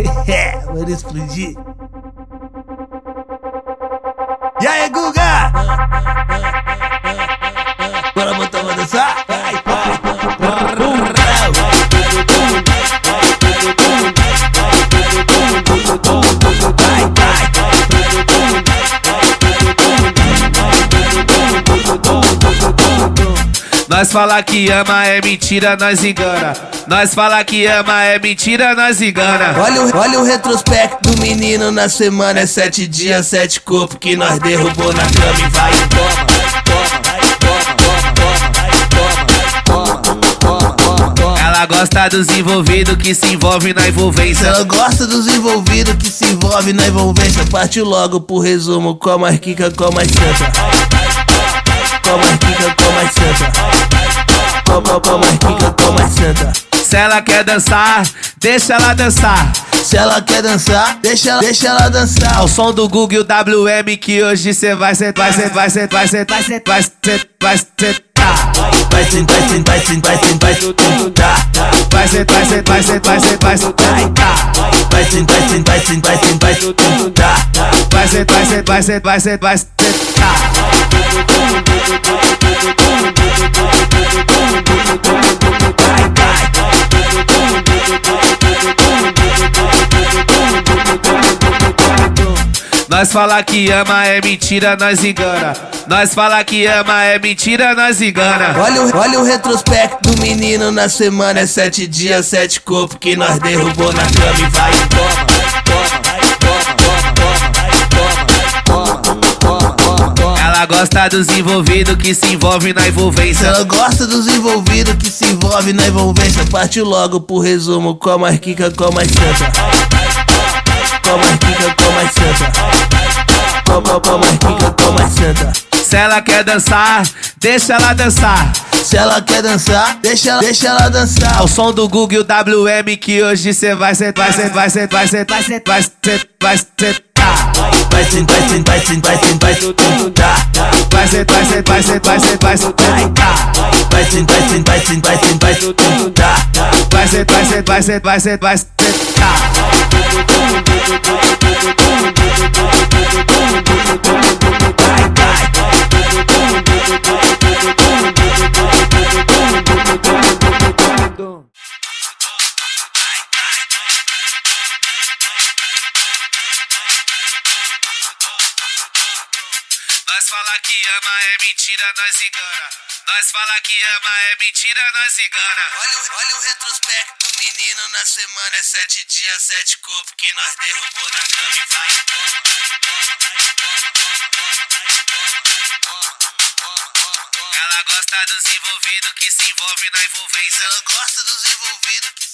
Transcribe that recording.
but it's legit. Yeah, Google. Nós fala que ama é mentira, nós engana. Nós fala que ama é mentira, nós engana. Olha o, olha o retrospecto do menino na semana. É sete dias, sete corpos que nós derrubou na cama e vai e toma. Ela gosta dos envolvidos que se envolve na envolvência. Ela gosta dos envolvidos que se envolve na envolvência. Partiu logo pro resumo, com a marquica, com a senta. Com a marquica, com a senta. Com, com, com a marquica, com a senta. Se ela quer dançar, deixa ela dançar. Se ela quer dançar, deixa ela, deixa ela dançar. Ao som do Google WM que hoje cê vai sentar, vai sentar, vai sentar, vai sentar, vai sentar, vai sentar, vai sentar. Vai sentar, vai sentar, vai sentar, vai sentar. Vai sentar, vai sentar, vai sentar, vai sentar, vai sentar. Vai sentar, vai sentar, vai sentar, vai sentar, vai sentar. Vai sentar, vai sentar, Nós fala que ama é mentira, nós engana. Nós fala que ama é mentira, nós engana. Olha o, olha o retrospecto do menino na semana. É sete dias, sete corpos que nós derrubou na cama e vai toma. Ela gosta dos envolvidos que se envolve na envolvência. Ela gosta dos envolvidos que se envolve na envolvência. Partiu logo pro resumo, com a marquica, com a senta. Com, com, com a marquica, com a senta. Se ela quer dançar, deixa ela dançar. Se ela quer dançar, deixa ela, deixa ela dançar. Ao som do Google WM que hoje cê vai sentar, vai sentar, vai sentar, vai sentar, vai sentar, vai sentar, vai sentar. Vai sentar, vai sentar, vai sentar, vai sentar. Vai sentar, vai sentar, vai sentar, vai sentar, vai sentar. Vai sentar, vai sentar, vai sentar, vai sentar, vai sentar. Vai sentar, Nós fala que ama é mentira, nós engana. Nós fala que ama é mentira, nós engana. Olha, o- olha o retrospecto do menino na semana. É sete dias, sete corpos que nós derrubou na cama e vai toma. Ela gosta dos envolvidos que se envolve na envolvência. Ela gosta dos envolvidos que